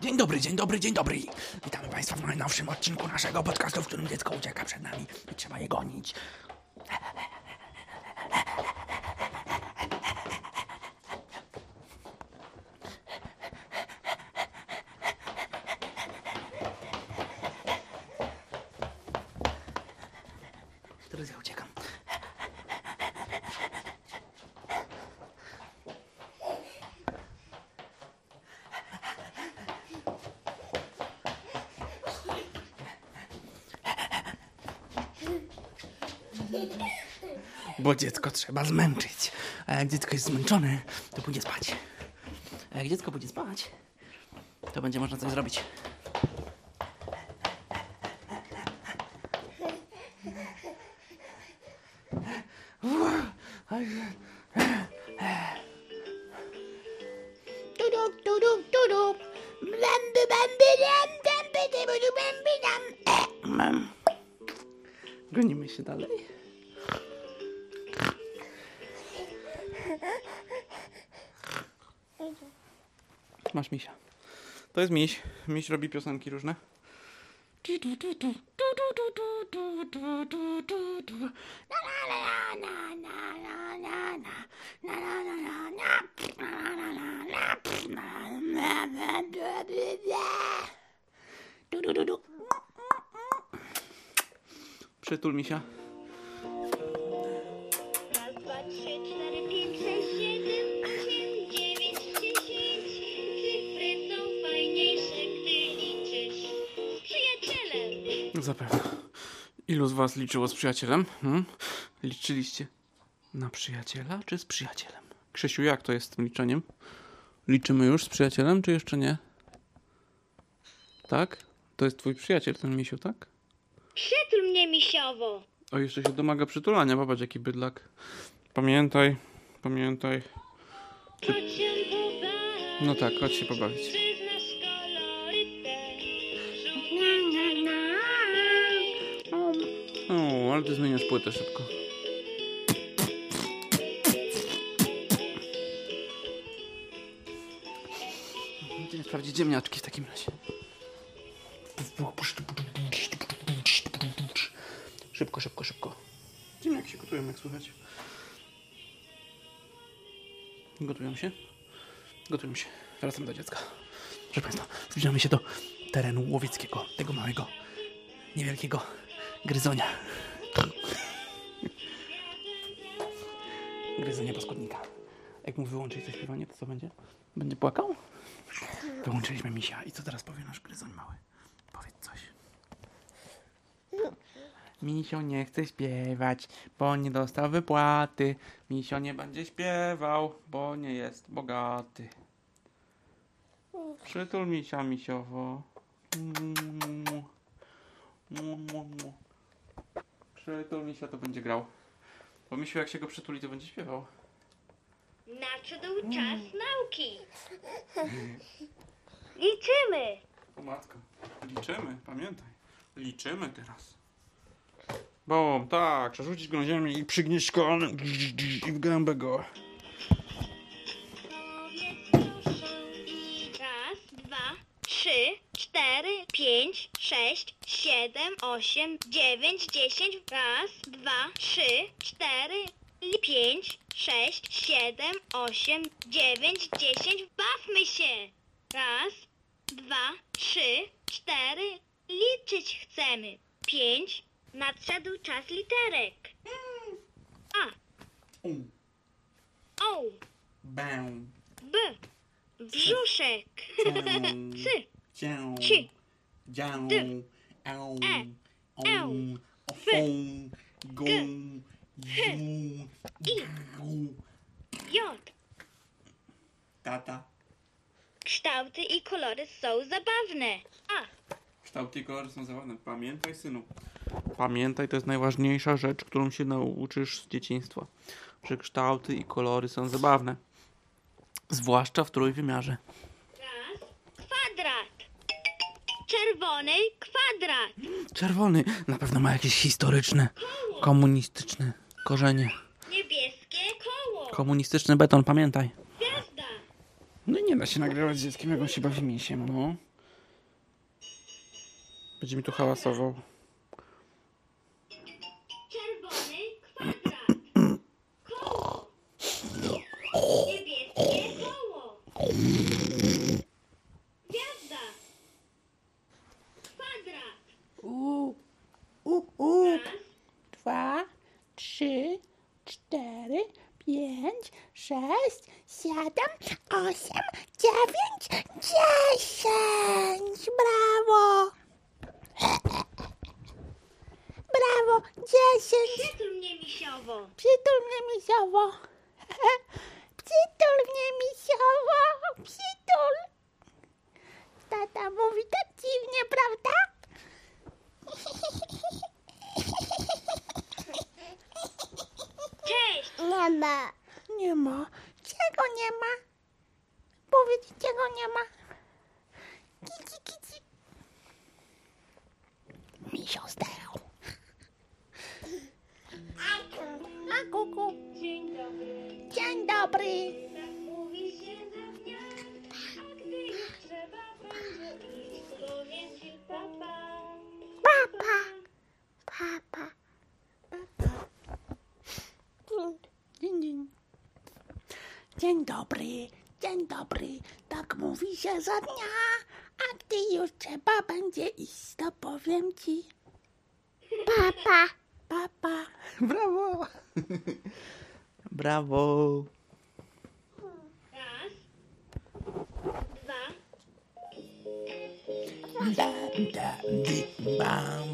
Dzień dobry, dzień dobry, dzień dobry. Witamy Państwa w najnowszym odcinku naszego podcastu, w którym dziecko ucieka przed nami i trzeba je gonić. Teraz ja uciekam. Bo dziecko trzeba zmęczyć. A jak dziecko jest zmęczone, to pójdzie spać. A jak dziecko pójdzie spać, to będzie można coś zrobić. To jest miś. Miś robi piosenki różne. Przytul misia. Zapewne. Ilu z was liczyło z przyjacielem? Hmm? Liczyliście na przyjaciela czy z przyjacielem? Krzysiu, jak to jest z tym liczeniem? Liczymy już z przyjacielem, czy jeszcze nie? Tak? To jest twój przyjaciel, ten misiu, tak? Przytul mnie misiowo. O, jeszcze się domaga przytulania. Popatrz, jaki bydlak. Pamiętaj, pamiętaj. No tak, chodź się pobawić. Ale ty zmieniasz płytę szybko. Idziemy sprawdzić ziemniaczki w takim razie. Szybko, szybko, szybko. Ziemniaki się gotują, jak słychać. Gotują się? Gotują się. Wracam do dziecka. Proszę Państwa, zbliżamy się do terenu łowieckiego, tego małego, niewielkiego gryzonia. Gryzonia paskudnika. Jak mu wyłączyć to śpiewanie, to co będzie? Będzie płakał? Wyłączyliśmy misia. I co teraz powie nasz gryzoń mały? Powiedz coś. Misio nie chce śpiewać, bo nie dostał wypłaty. Misio nie będzie śpiewał, bo nie jest bogaty. Przytul misia misiowo. Mm. Mm. Przytul misia to będzie grał. Bo misiu jak się go przytuli to będzie śpiewał. Nadszedł czas nauki. Liczymy. O matko. Liczymy, pamiętaj. Liczymy teraz. Bo tak, przerzucić go na ziemię i przygnieść kolanem i w gębę go. Powiedz proszę. Raz, dwa, trzy, cztery, pięć, sześć, siedem, osiem, dziewięć, dziesięć. Raz, dwa, trzy, cztery, i pięć, sześć, siedem, osiem, dziewięć, dziesięć. Bawmy się. Raz, dwa, trzy, cztery. Liczyć chcemy. Pięć. Nadszedł czas literek. A, Um, O, bę, B. Brzuszek. C. cię, Ci. dzię, D. eł, E. ju, I. tata. Kształty i kolory są zabawne. A. Kształty i kolory są zabawne. Pamiętaj, synu. Pamiętaj, to jest najważniejsza rzecz, którą się nauczysz z dzieciństwa. Że kształty i kolory są zabawne. Zwłaszcza w trójwymiarze czerwonej kwadrat. Czerwony. Na pewno ma jakieś historyczne, komunistyczne korzenie. Niebieskie koło. Komunistyczny beton, pamiętaj. Gwiazda. No i nie da się nagrywać z dzieckiem, jak on się bawi mięsiem, no. Będzie mi tu hałasował. Przytul mnie misiowo. Przytul. Tata mówi tak dziwnie, prawda? Cześć. Nie ma. Nie ma. Czego nie ma? Powiedz, czego nie ma. Kici, kici. Misio zdechł. A kuku. Dzień dobry. Dzień dobry. Tak mówi się na dnia, a gdy już trzeba będzie iść, powiem ci papa. Papa. Papa. Dzień, dzień. Dzień dobry, dzień dobry. Tak mówi się za dnia, a gdy już trzeba będzie iść, to powiem ci. Papa. Papa. Brawo! Bravo! Da, da, de, bam.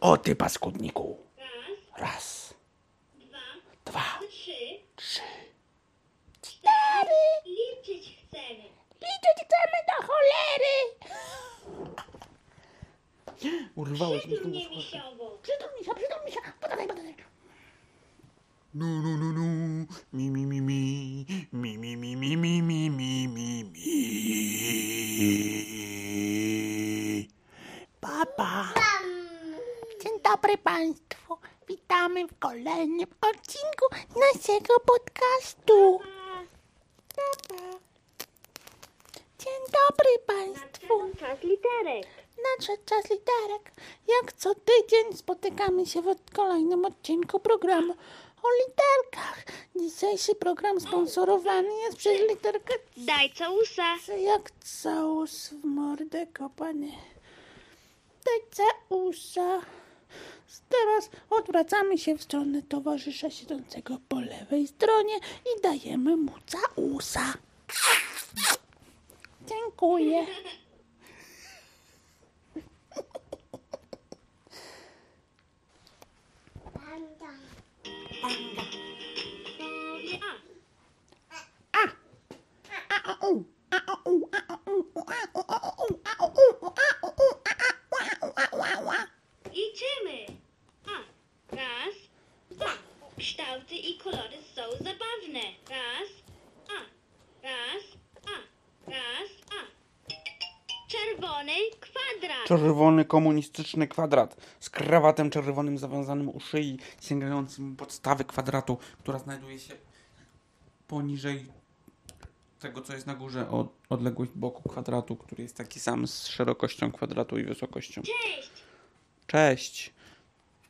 O ty paskudniku! Raz. Chcemy do cholery. Urwałeś mi mnie tu misiowo. Przytul mi się, przytul mi się. Podaj, podaj. No, no, no, no. Mi, mi, mi, mi. Mi, mi, mi, mi, mi, mi, mi, mi, mi. Papa. Dzień dobry Państwu. Witamy w kolejnym odcinku naszego podcastu. Papa. Dzień dobry Państwu. Nadszedł czas literek. Nadszedł czas literek. Jak co tydzień spotykamy się w kolejnym odcinku programu o literkach. Dzisiejszy program sponsorowany jest przez literkę Daj całusa. C jak całus w mordę kopany. Daj całusa. Teraz odwracamy się w stronę towarzysza siedzącego po lewej stronie i dajemy mu całusa. Dziękuję. Panda. Panda. A. A. A. U. A. U. A. U. A. U. A. U. A. U. A. U. Idziemy. A. Raz. Dwa. Kształty i kolory są zabawne. Raz. Czerwony kwadrat. Czerwony komunistyczny kwadrat z krawatem czerwonym zawiązanym u szyi, sięgającym podstawy kwadratu, która znajduje się poniżej tego, co jest na górze, o odległość boku kwadratu, który jest taki sam z szerokością kwadratu i wysokością. Cześć. Cześć!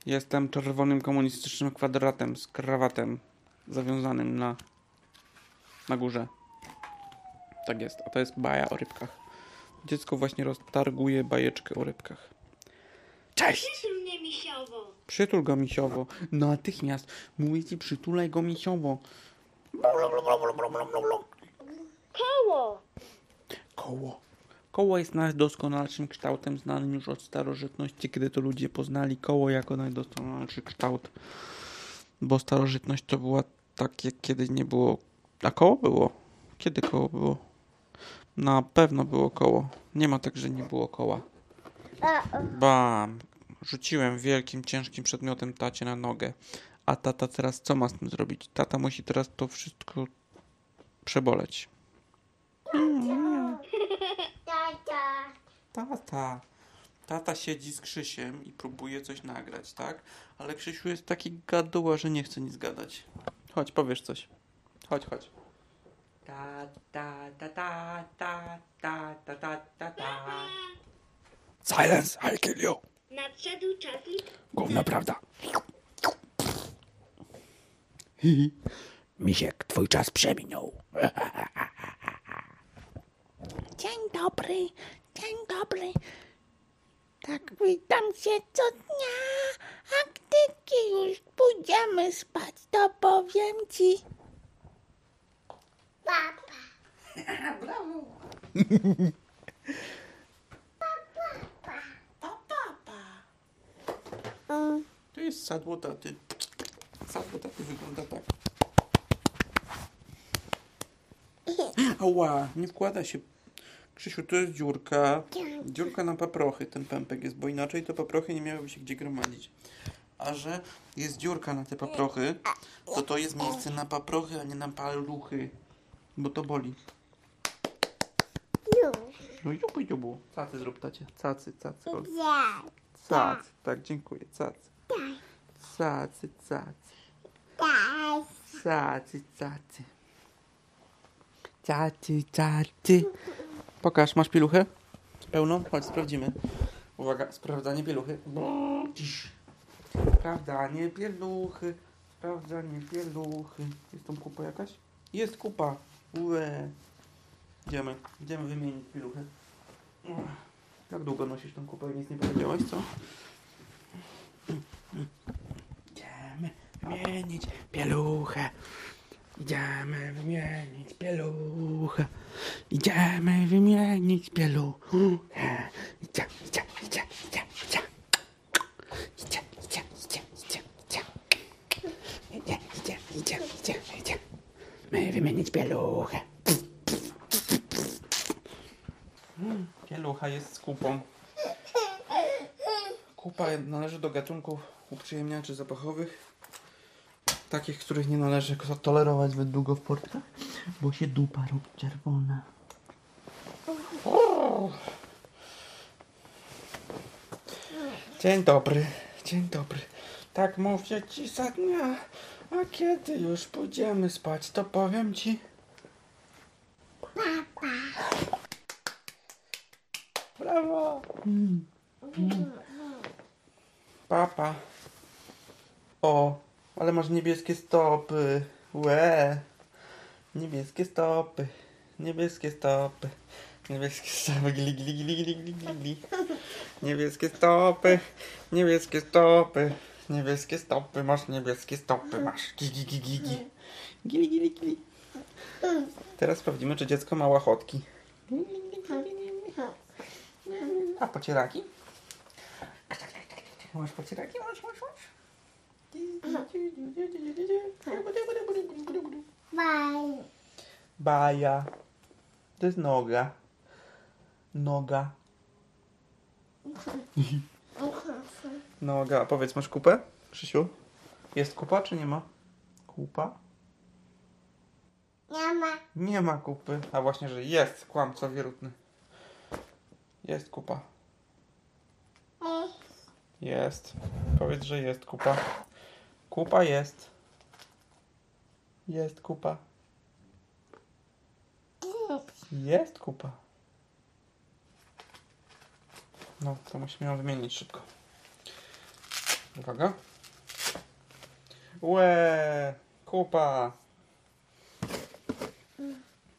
Jestem czerwonym komunistycznym kwadratem z krawatem zawiązanym na, na górze. Tak jest, a to jest baja o rybkach. Dziecko właśnie roztarguje bajeczkę o rybkach. Cześć! Przytul mnie misiowo. Przytul go misiowo. Natychmiast. Mówię ci, przytulaj go misiowo. Koło. Koło. Koło jest najdoskonalszym kształtem znanym już od starożytności, kiedy to ludzie poznali koło jako najdoskonalszy kształt. Bo starożytność to była tak, jak kiedy nie było. A koło było? Kiedy koło było? Na pewno było koło. Nie ma tak, że nie było koła. Bam! Rzuciłem wielkim, ciężkim przedmiotem tacie na nogę. A tata teraz co ma z tym zrobić? Tata musi teraz to wszystko przeboleć. Tata. Tata. Tata siedzi z Krzysiem i próbuje coś nagrać, tak? Ale Krzysiu jest taki gaduła, że nie chce nic gadać. Chodź, powiesz coś. Chodź, chodź. Ta, ta, ta, ta, ta, ta, ta, ta, ta, ta. Silence, I kill you. Nadszedł czas lit... Gówno prawda. Misiek, twój czas przeminął. Dzień dobry, dzień dobry. Tak, witam się co dnia, a gdy już pójdziemy spać, to powiem ci. Papa. Brawo. Pa, papa. To jest sadło taty. Sadło taty wygląda tak. Ała, nie wkłada się. Krzysiu, to jest dziurka. Dziurka na paprochy ten pępek jest, bo inaczej to paprochy nie miałyby się gdzie gromadzić. A że jest dziurka na te paprochy, to to jest miejsce na paprochy, a nie na paluchy. Bo to boli. No jubu, jubu. Cacy zrób tacie. Cacy, cacy. Cacy, tak, dziękuję. Cacy. Cacy, cacy. Cacy, cacy. Cacy, cacy. Pokaż, masz pieluchę? Pełną? Chodź, sprawdzimy. Uwaga, sprawdzanie pieluchy. Sprawdzanie pieluchy. Sprawdzanie pieluchy. Jest tam kupa jakaś? Jest kupa. Ue. Idziemy. Idziemy wymienić pieluchę. Jak długo nosisz tą kupę? Nic nie powiedziałeś, co? Idziemy wymienić pieluchę. Idziemy wymienić pieluchę. Idziemy wymienić pieluchę. Idzie, idzie, idzie, idzie, idzie. Idzie, idzie, idzie, idzie, idzie. Idzie, idzie, idzie, idzie, idzie. Wymienić pieluchę. Pielucha jest z kupą. Kupa należy do gatunków uprzyjemniaczy zapachowych. Takich, których nie należy tolerować zbyt długo w portkach, bo się dupa robi czerwona. Dzień dobry, dzień dobry. Tak mówię ci za dnia, a kiedy już pójdziemy spać, to powiem ci. Brawo! Papa. O, ale masz niebieskie stopy. Łe. Niebieskie stopy. Niebieskie stopy. Niebieskie stopy. Gili, gili, gili, gili, gili, gili. Niebieskie stopy. Niebieskie stopy. Niebieskie stopy. Masz niebieskie stopy. Masz. Gigi, gigi, gigi. Gili, gili, gili. Teraz sprawdzimy, czy dziecko ma łachotki. A pocieraki? Masz pocieraki? Masz, masz, masz. Baja. To jest noga. Noga. Noga. A powiedz, masz kupę? Krzysiu? Jest kupa, czy nie ma? Kupa? Nie ma. Nie ma kupy. A właśnie, że jest. Kłamca wierutny. Jest kupa. Jest. Powiedz, że jest kupa. Kupa jest. Jest kupa. Jest kupa. No, to musimy ją wymienić szybko. Uwaga. Łe! Kupa!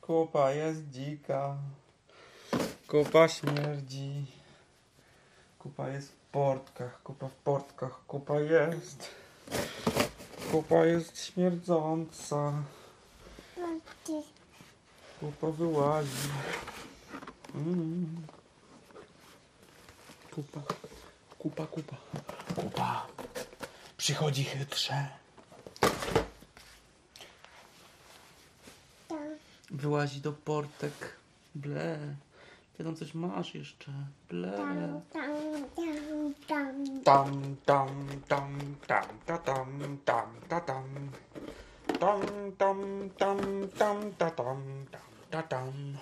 Kupa jest dzika. Kupa śmierdzi. Kupa jest w portkach. Kupa w portkach. Kupa jest. Kupa jest śmierdząca. Kupa wyłazi. Mm. Kupa. Kupa, kupa. Kupa. Przychodzi chytrze. Wyłazi do portek. Ble. Ty tam coś masz jeszcze. Ble. Tam, tam, tam, tam, ta, tam, tam, ta, tam. Tam, tam, tam, tam, ta, tam, tam, ta, tam.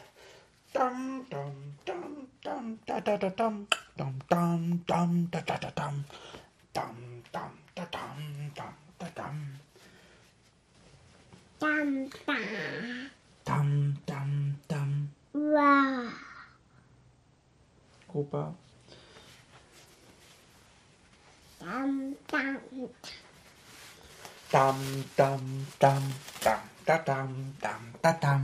Dum dum dum dum da da da dum dum dum dum da da da dum dum dum da dum dum da dum dum da dum dum dum wow. Opa dum dum dum dum dum dum da dum dum da dum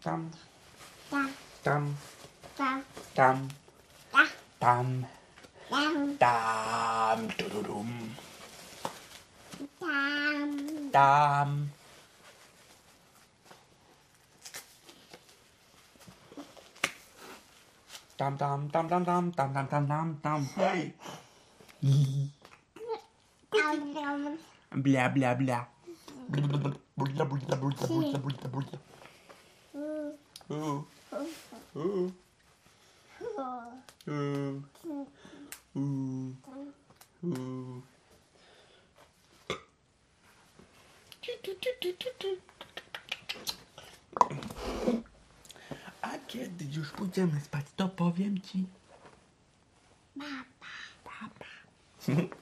Tam. tam. Tam. Tam, tam. Tam. tam. Tam. Tam. tam. Tam, tam tam tam tam tam tam tam tam tam. Tam tam. Hey tam, tam. bla bla bla bla bla bla bla bla bla bla A kiedy już pójdziemy spać, to powiem ci. Papa.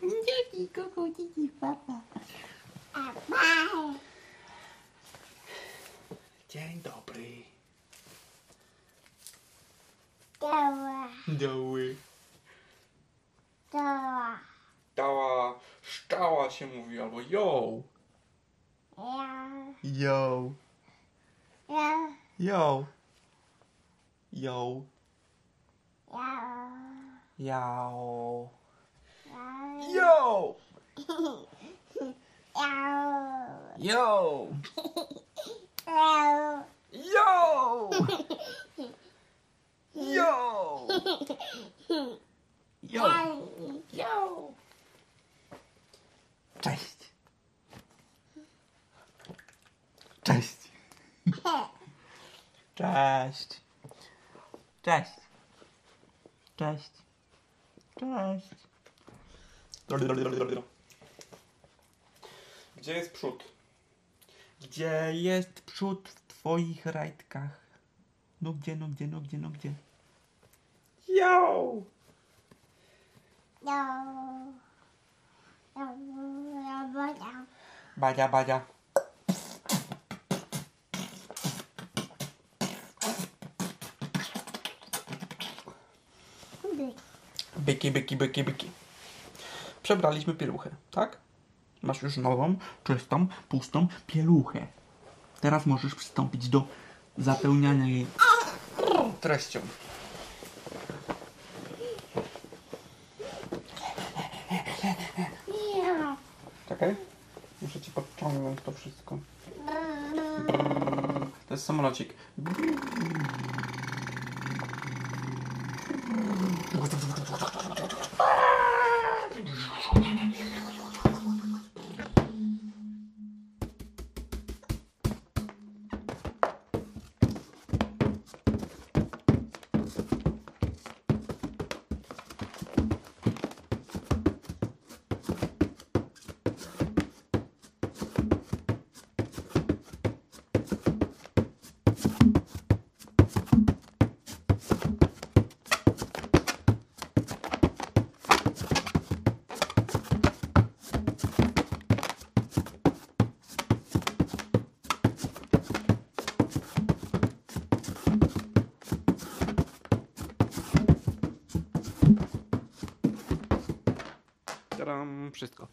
Dzieci, kogo dzieci, papa. Dzień dobry. Doła, Doły. doła. Dała, szczała się mówi, albo yo. Ja, Yo. ja, Yo. Yo. ja, Yo. Yo. Yo. Yo. Yo. Yo. Yo. Cześć. Cześć. Cześć. Cześć. Cześć. Cześć. Gdzie jest przód? Gdzie jest przód w twoich rajtkach? No gdzie, no gdzie, no gdzie, no gdzie? Yo! Badzia, badzia. Byki, byki, byki, byki. Przebraliśmy pieluchę, tak? Masz już nową, czystą, pustą pieluchę. Teraz możesz przystąpić do zapełniania jej treścią. Nie. Czekaj. Muszę ci podciągnąć to wszystko. To jest samolocik. Wszystko.